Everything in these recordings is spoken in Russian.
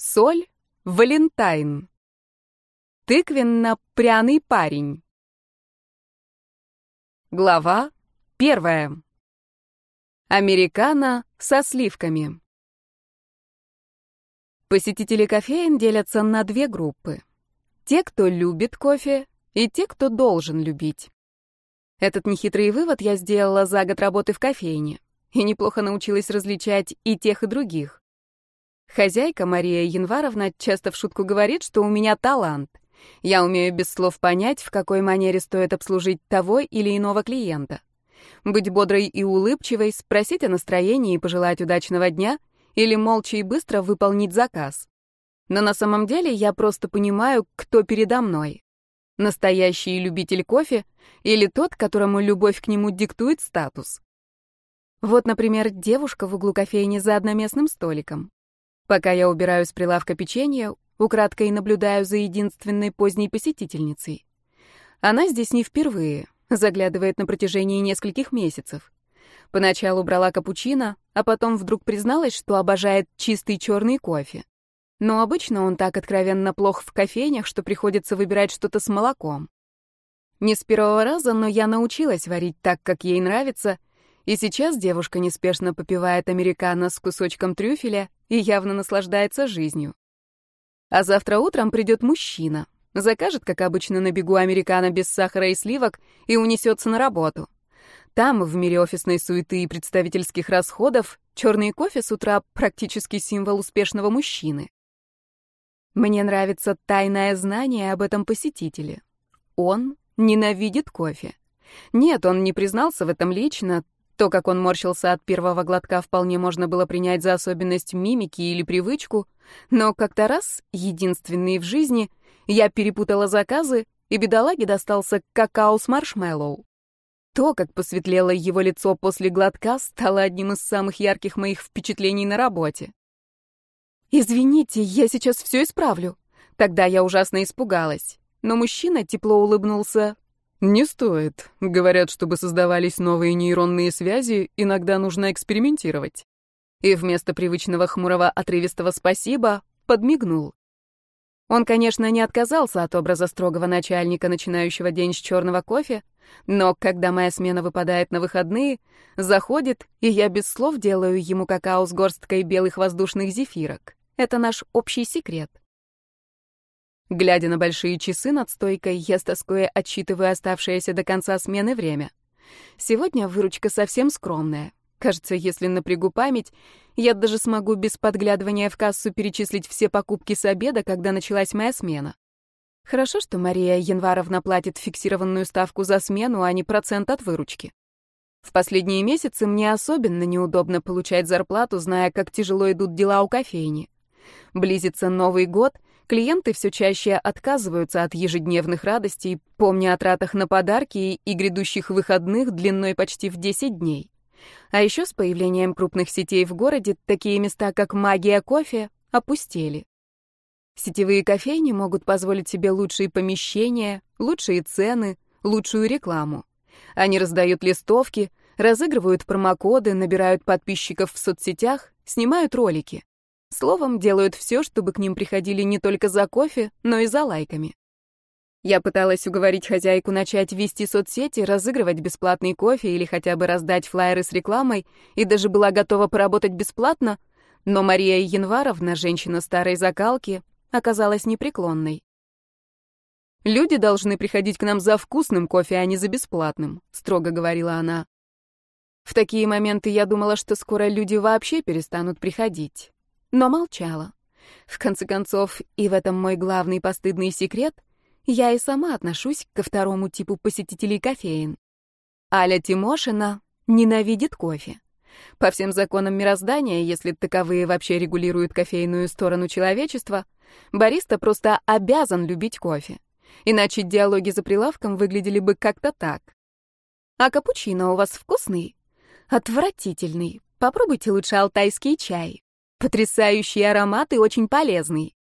Соль — Валентайн. Тыквенно-пряный парень. Глава первая. Американо со сливками. Посетители кофеин делятся на две группы. Те, кто любит кофе, и те, кто должен любить. Этот нехитрый вывод я сделала за год работы в кофейне и неплохо научилась различать и тех, и других. Хозяйка Мария Январовна часто в шутку говорит, что у меня талант. Я умею без слов понять, в какой манере стоит обслужить того или иного клиента. Быть бодрой и улыбчивой, спросить о настроении и пожелать удачного дня или молча и быстро выполнить заказ. Но на самом деле я просто понимаю, кто передо мной. Настоящий любитель кофе или тот, которому любовь к нему диктует статус. Вот, например, девушка в углу кофейни за одноместным столиком. Пока я убираю с прилавка печенье, украдкой наблюдаю за единственной поздней посетительницей. Она здесь не впервые, заглядывает на протяжении нескольких месяцев. Поначалу брала капучино, а потом вдруг призналась, что обожает чистый черный кофе. Но обычно он так откровенно плох в кофейнях, что приходится выбирать что-то с молоком. Не с первого раза, но я научилась варить так, как ей нравится, и сейчас девушка неспешно попивает американо с кусочком трюфеля и явно наслаждается жизнью. А завтра утром придет мужчина, закажет, как обычно, на бегу американо без сахара и сливок и унесется на работу. Там, в мире офисной суеты и представительских расходов, черный кофе с утра практически символ успешного мужчины. Мне нравится тайное знание об этом посетителе. Он ненавидит кофе. Нет, он не признался в этом лично, то, как он морщился от первого глотка, вполне можно было принять за особенность мимики или привычку, но как-то раз, единственный в жизни, я перепутала заказы, и бедолаге достался какао с маршмеллоу. То, как посветлело его лицо после глотка, стало одним из самых ярких моих впечатлений на работе. «Извините, я сейчас все исправлю». Тогда я ужасно испугалась, но мужчина тепло улыбнулся, не стоит. Говорят, чтобы создавались новые нейронные связи, иногда нужно экспериментировать. И вместо привычного хмурого отрывистого «спасибо» подмигнул. Он, конечно, не отказался от образа строгого начальника, начинающего день с черного кофе, но когда моя смена выпадает на выходные, заходит, и я без слов делаю ему какао с горсткой белых воздушных зефирок. Это наш общий секрет. Глядя на большие часы над стойкой, я с тоской отсчитываю оставшееся до конца смены время. Сегодня выручка совсем скромная. Кажется, если напрягу память, я даже смогу без подглядывания в кассу перечислить все покупки с обеда, когда началась моя смена. Хорошо, что Мария Январовна платит фиксированную ставку за смену, а не процент от выручки. В последние месяцы мне особенно неудобно получать зарплату, зная, как тяжело идут дела у кофейни. Близится Новый год — Клиенты все чаще отказываются от ежедневных радостей, помня о тратах на подарки и грядущих выходных длиной почти в 10 дней. А еще с появлением крупных сетей в городе такие места, как «Магия кофе», опустели. Сетевые кофейни могут позволить себе лучшие помещения, лучшие цены, лучшую рекламу. Они раздают листовки, разыгрывают промокоды, набирают подписчиков в соцсетях, снимают ролики. Словом, делают все, чтобы к ним приходили не только за кофе, но и за лайками. Я пыталась уговорить хозяйку начать вести соцсети, разыгрывать бесплатный кофе или хотя бы раздать флаеры с рекламой, и даже была готова поработать бесплатно, но Мария Январовна, женщина старой закалки, оказалась непреклонной. «Люди должны приходить к нам за вкусным кофе, а не за бесплатным», — строго говорила она. В такие моменты я думала, что скоро люди вообще перестанут приходить но молчала. В конце концов, и в этом мой главный постыдный секрет, я и сама отношусь ко второму типу посетителей кофеин. Аля Тимошина ненавидит кофе. По всем законам мироздания, если таковые вообще регулируют кофейную сторону человечества, бариста просто обязан любить кофе. Иначе диалоги за прилавком выглядели бы как-то так. А капучино у вас вкусный? Отвратительный. Попробуйте лучше алтайский чай. Потрясающий аромат и очень полезный.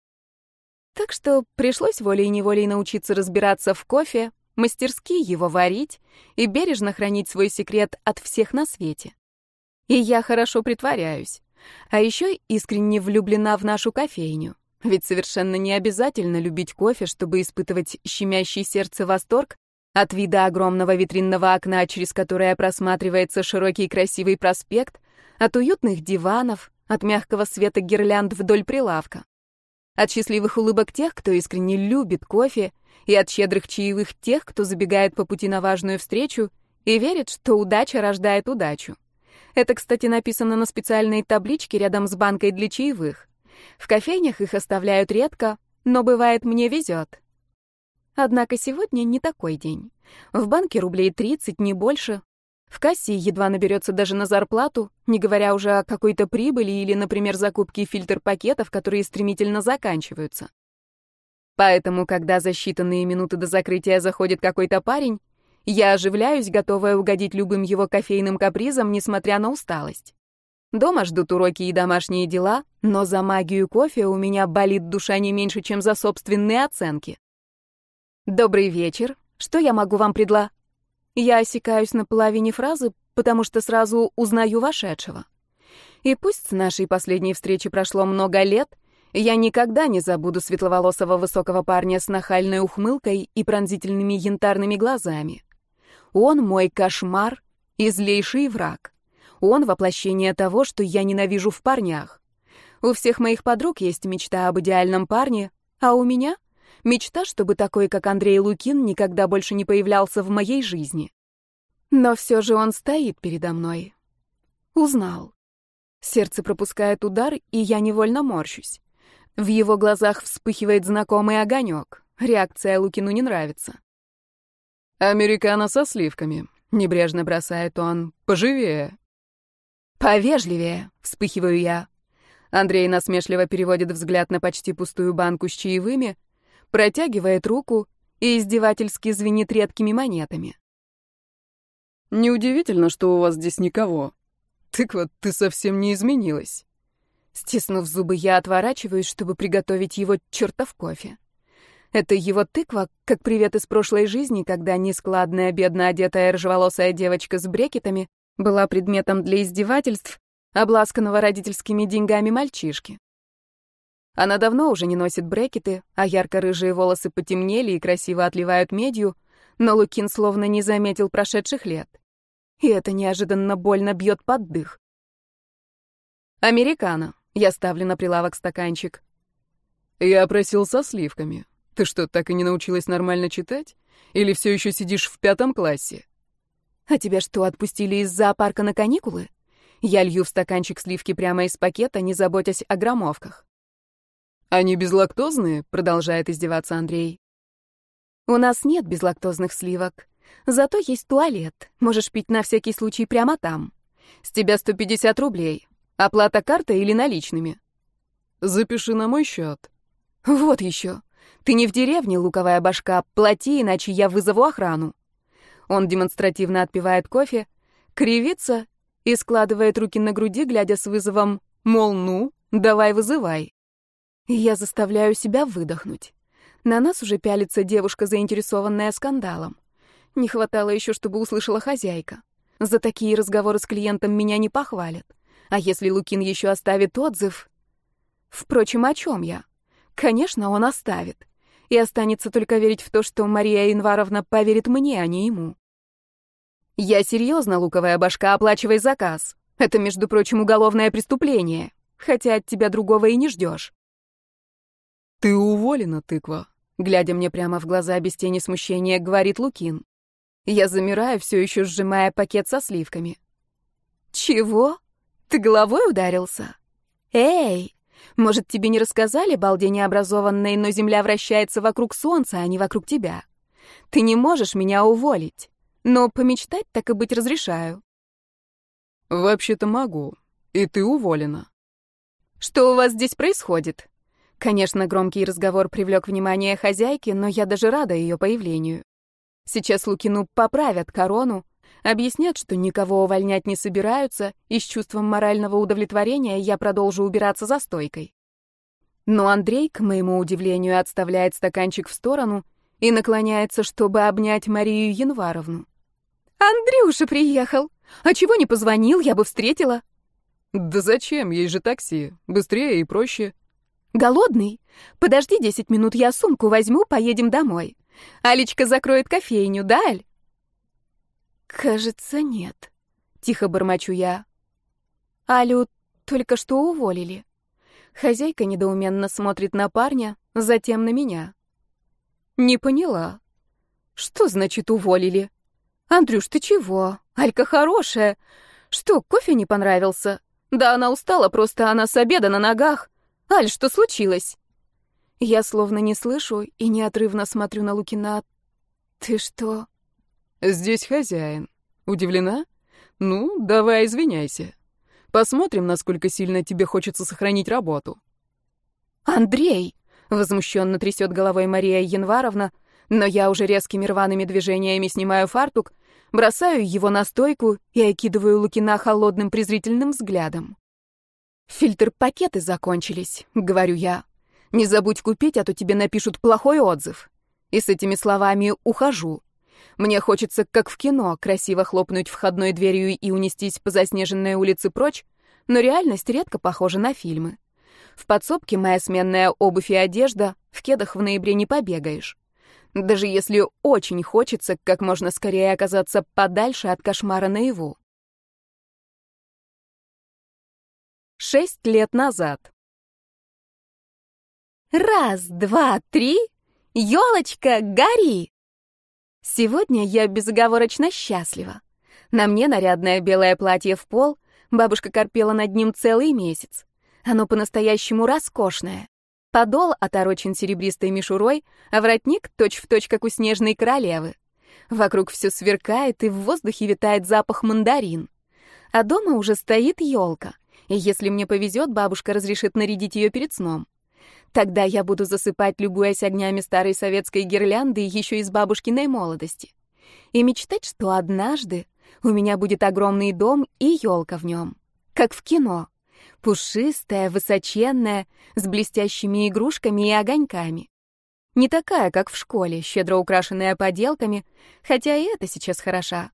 Так что пришлось волей-неволей научиться разбираться в кофе, мастерски его варить и бережно хранить свой секрет от всех на свете. И я хорошо притворяюсь. А еще искренне влюблена в нашу кофейню. Ведь совершенно не обязательно любить кофе, чтобы испытывать щемящий сердце восторг от вида огромного витринного окна, через которое просматривается широкий красивый проспект, от уютных диванов, от мягкого света гирлянд вдоль прилавка. От счастливых улыбок тех, кто искренне любит кофе, и от щедрых чаевых тех, кто забегает по пути на важную встречу и верит, что удача рождает удачу. Это, кстати, написано на специальной табличке рядом с банкой для чаевых. В кофейнях их оставляют редко, но бывает мне везет. Однако сегодня не такой день. В банке рублей 30, не больше, в кассе едва наберется даже на зарплату, не говоря уже о какой-то прибыли или, например, закупке фильтр-пакетов, которые стремительно заканчиваются. Поэтому, когда за считанные минуты до закрытия заходит какой-то парень, я оживляюсь, готовая угодить любым его кофейным капризам, несмотря на усталость. Дома ждут уроки и домашние дела, но за магию кофе у меня болит душа не меньше, чем за собственные оценки. «Добрый вечер. Что я могу вам предла...» Я осекаюсь на половине фразы, потому что сразу узнаю вошедшего. И пусть с нашей последней встречи прошло много лет, я никогда не забуду светловолосого высокого парня с нахальной ухмылкой и пронзительными янтарными глазами. Он мой кошмар и злейший враг. Он воплощение того, что я ненавижу в парнях. У всех моих подруг есть мечта об идеальном парне, а у меня Мечта, чтобы такой, как Андрей Лукин, никогда больше не появлялся в моей жизни. Но все же он стоит передо мной. Узнал. Сердце пропускает удар, и я невольно морщусь. В его глазах вспыхивает знакомый огонек. Реакция Лукину не нравится. «Американо со сливками», — небрежно бросает он. «Поживее». «Повежливее», — вспыхиваю я. Андрей насмешливо переводит взгляд на почти пустую банку с чаевыми, протягивает руку и издевательски звенит редкими монетами. «Неудивительно, что у вас здесь никого. Тыква, ты совсем не изменилась». Стиснув зубы, я отворачиваюсь, чтобы приготовить его чертов кофе. Это его тыква, как привет из прошлой жизни, когда нескладная, бедно одетая рыжеволосая девочка с брекетами была предметом для издевательств, обласканного родительскими деньгами мальчишки. Она давно уже не носит брекеты, а ярко-рыжие волосы потемнели и красиво отливают медью, но Лукин словно не заметил прошедших лет. И это неожиданно больно бьет под дых. «Американо». Я ставлю на прилавок стаканчик. «Я просил со сливками. Ты что, так и не научилась нормально читать? Или все еще сидишь в пятом классе?» «А тебя что, отпустили из зоопарка на каникулы?» Я лью в стаканчик сливки прямо из пакета, не заботясь о громовках. «Они безлактозные?» — продолжает издеваться Андрей. «У нас нет безлактозных сливок. Зато есть туалет. Можешь пить на всякий случай прямо там. С тебя 150 рублей. Оплата картой или наличными?» «Запиши на мой счет». «Вот еще. Ты не в деревне, луковая башка. Плати, иначе я вызову охрану». Он демонстративно отпивает кофе, кривится и складывает руки на груди, глядя с вызовом, мол, ну, давай вызывай. Я заставляю себя выдохнуть. На нас уже пялится девушка, заинтересованная скандалом. Не хватало еще, чтобы услышала хозяйка. За такие разговоры с клиентом меня не похвалят. А если Лукин еще оставит отзыв... Впрочем, о чем я? Конечно, он оставит. И останется только верить в то, что Мария Инваровна поверит мне, а не ему. Я серьезно, луковая башка, оплачивай заказ. Это, между прочим, уголовное преступление. Хотя от тебя другого и не ждешь. «Ты уволена, тыква», — глядя мне прямо в глаза без тени смущения, говорит Лукин. Я замираю, все еще сжимая пакет со сливками. «Чего? Ты головой ударился? Эй, может, тебе не рассказали, балде необразованной, но Земля вращается вокруг Солнца, а не вокруг тебя? Ты не можешь меня уволить, но помечтать так и быть разрешаю». «Вообще-то могу, и ты уволена». «Что у вас здесь происходит?» Конечно, громкий разговор привлек внимание хозяйки, но я даже рада ее появлению. Сейчас Лукину поправят корону, объяснят, что никого увольнять не собираются, и с чувством морального удовлетворения я продолжу убираться за стойкой. Но Андрей, к моему удивлению, отставляет стаканчик в сторону и наклоняется, чтобы обнять Марию Январовну. «Андрюша приехал! А чего не позвонил, я бы встретила!» «Да зачем? Есть же такси. Быстрее и проще». Голодный? Подожди десять минут, я сумку возьму, поедем домой. Алечка закроет кофейню, да? Кажется, нет. Тихо бормочу я. Алю только что уволили. Хозяйка недоуменно смотрит на парня, затем на меня. Не поняла. Что значит уволили? Андрюш, ты чего? Алька хорошая. Что, кофе не понравился? Да она устала, просто она с обеда на ногах. Аль, что случилось? Я словно не слышу и неотрывно смотрю на Лукина. Ты что? Здесь хозяин. Удивлена? Ну, давай извиняйся. Посмотрим, насколько сильно тебе хочется сохранить работу. Андрей! Возмущенно трясет головой Мария Январовна, но я уже резкими рваными движениями снимаю фартук, бросаю его на стойку и окидываю Лукина холодным презрительным взглядом. «Фильтр-пакеты закончились», — говорю я. «Не забудь купить, а то тебе напишут плохой отзыв». И с этими словами ухожу. Мне хочется, как в кино, красиво хлопнуть входной дверью и унестись по заснеженной улице прочь, но реальность редко похожа на фильмы. В подсобке моя сменная обувь и одежда, в кедах в ноябре не побегаешь. Даже если очень хочется как можно скорее оказаться подальше от кошмара наяву. Шесть лет назад. Раз, два, три. Ёлочка, гори! Сегодня я безоговорочно счастлива. На мне нарядное белое платье в пол, бабушка корпела над ним целый месяц. Оно по-настоящему роскошное. Подол оторочен серебристой мишурой, а воротник точь-в-точь, точь, как у снежной королевы. Вокруг все сверкает, и в воздухе витает запах мандарин. А дома уже стоит елка, и если мне повезет, бабушка разрешит нарядить ее перед сном. Тогда я буду засыпать, любуясь огнями старой советской гирлянды еще из бабушкиной молодости. И мечтать, что однажды у меня будет огромный дом и елка в нем, как в кино. Пушистая, высоченная, с блестящими игрушками и огоньками. Не такая, как в школе, щедро украшенная поделками, хотя и это сейчас хороша.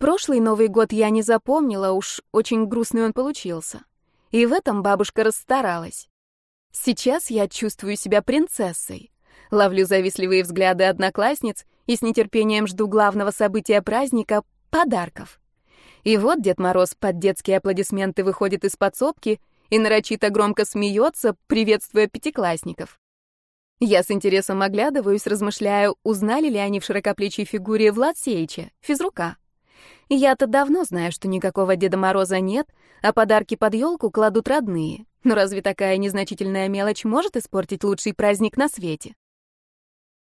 Прошлый Новый год я не запомнила, уж очень грустный он получился. И в этом бабушка расстаралась. Сейчас я чувствую себя принцессой. Ловлю завистливые взгляды одноклассниц и с нетерпением жду главного события праздника — подарков. И вот Дед Мороз под детские аплодисменты выходит из подсобки и нарочито громко смеется, приветствуя пятиклассников. Я с интересом оглядываюсь, размышляю, узнали ли они в широкоплечей фигуре Влад Сеича, физрука. Я-то давно знаю, что никакого Деда Мороза нет, а подарки под елку кладут родные. Но разве такая незначительная мелочь может испортить лучший праздник на свете?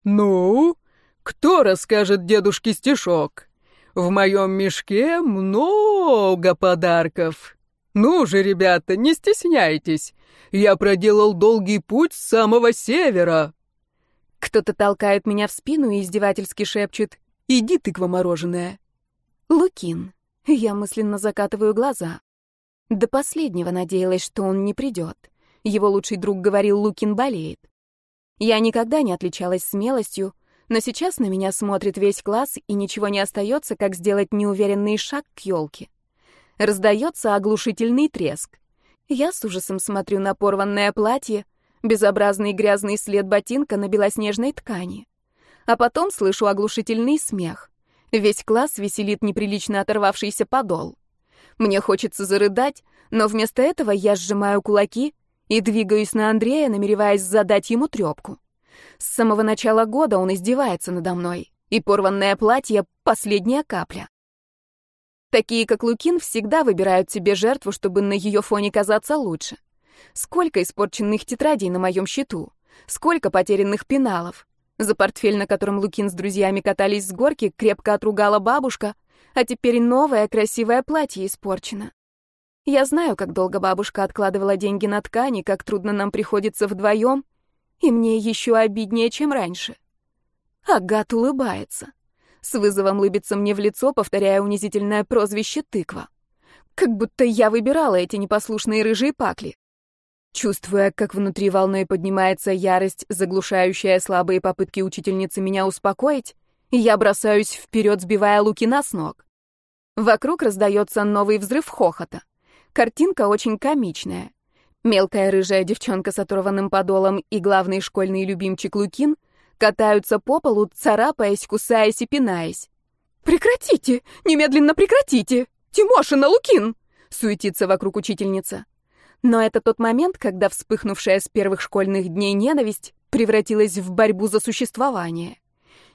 «Ну, кто расскажет дедушке стишок?» В моем мешке много подарков. Ну же, ребята, не стесняйтесь. Я проделал долгий путь с самого севера. Кто-то толкает меня в спину и издевательски шепчет «Иди, тыква мороженое». Лукин. Я мысленно закатываю глаза. До последнего надеялась, что он не придет. Его лучший друг говорил, Лукин болеет. Я никогда не отличалась смелостью, но сейчас на меня смотрит весь класс, и ничего не остается, как сделать неуверенный шаг к елке. Раздается оглушительный треск. Я с ужасом смотрю на порванное платье, безобразный грязный след ботинка на белоснежной ткани. А потом слышу оглушительный смех. Весь класс веселит неприлично оторвавшийся подол. Мне хочется зарыдать, но вместо этого я сжимаю кулаки и двигаюсь на Андрея, намереваясь задать ему трёпку. С самого начала года он издевается надо мной, и порванное платье — последняя капля. Такие, как Лукин, всегда выбирают себе жертву, чтобы на ее фоне казаться лучше. Сколько испорченных тетрадей на моем счету, сколько потерянных пеналов. За портфель, на котором Лукин с друзьями катались с горки, крепко отругала бабушка, а теперь новое красивое платье испорчено. Я знаю, как долго бабушка откладывала деньги на ткани, как трудно нам приходится вдвоем, и мне еще обиднее, чем раньше. Агат улыбается. С вызовом лыбится мне в лицо, повторяя унизительное прозвище «тыква». Как будто я выбирала эти непослушные рыжие пакли. Чувствуя, как внутри волной поднимается ярость, заглушающая слабые попытки учительницы меня успокоить, я бросаюсь вперед, сбивая Лукина с ног. Вокруг раздается новый взрыв хохота. Картинка очень комичная. Мелкая рыжая девчонка с оторванным подолом и главный школьный любимчик Лукин катаются по полу, царапаясь, кусаясь и пинаясь. «Прекратите! Немедленно прекратите! Тимошина, Лукин!» — суетится вокруг учительница. Но это тот момент, когда вспыхнувшая с первых школьных дней ненависть превратилась в борьбу за существование.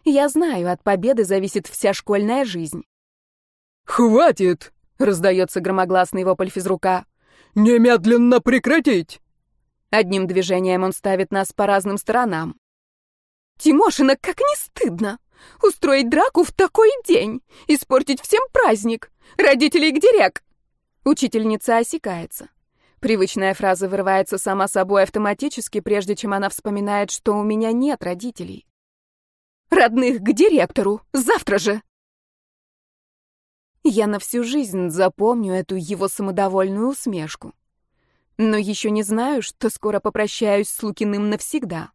Я знаю, от победы зависит вся школьная жизнь. «Хватит!» — раздается громогласный вопль физрука. «Немедленно прекратить!» Одним движением он ставит нас по разным сторонам. «Тимошина, как не стыдно! Устроить драку в такой день! Испортить всем праздник! Родителей к дирек!» Учительница осекается. Привычная фраза вырывается сама собой автоматически, прежде чем она вспоминает, что у меня нет родителей. «Родных к директору! Завтра же!» Я на всю жизнь запомню эту его самодовольную усмешку. Но еще не знаю, что скоро попрощаюсь с Лукиным навсегда.